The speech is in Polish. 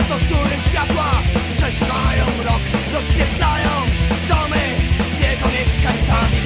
miasto, które światła prześlają rok Rozświetlają domy z jego mieszkańcami.